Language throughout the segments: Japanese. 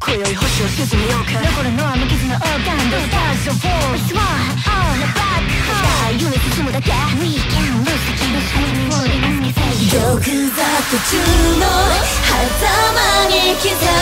今宵星を沈めようか。残るのは無傷のオーガン The stars of war It's one on the back home 夢進むだけ We can lose the key の shining morning 玉座途中の狭間に刻む。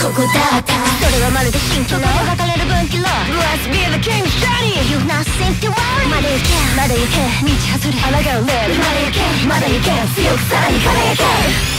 ここだったそれはまるで蜃気楼描かれる分岐路 Let's be the king shiny You nothing to worry まだ行けまだ行け道外れ抗うレールまだ行けまだ行け強くさらに輝け